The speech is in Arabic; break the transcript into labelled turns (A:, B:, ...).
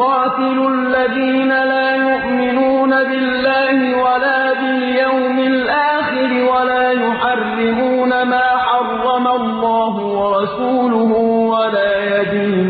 A: قَاتِلُوا الَّذِينَ لَا يُؤْمِنُونَ بِاللَّهِ وَلَا بِالْيَوْمِ الْآخِرِ وَلَا يُحَرِّمُونَ مَا حَرَّمَ اللَّهُ وَرَسُولُهُ وَلَا يَدِينُونَ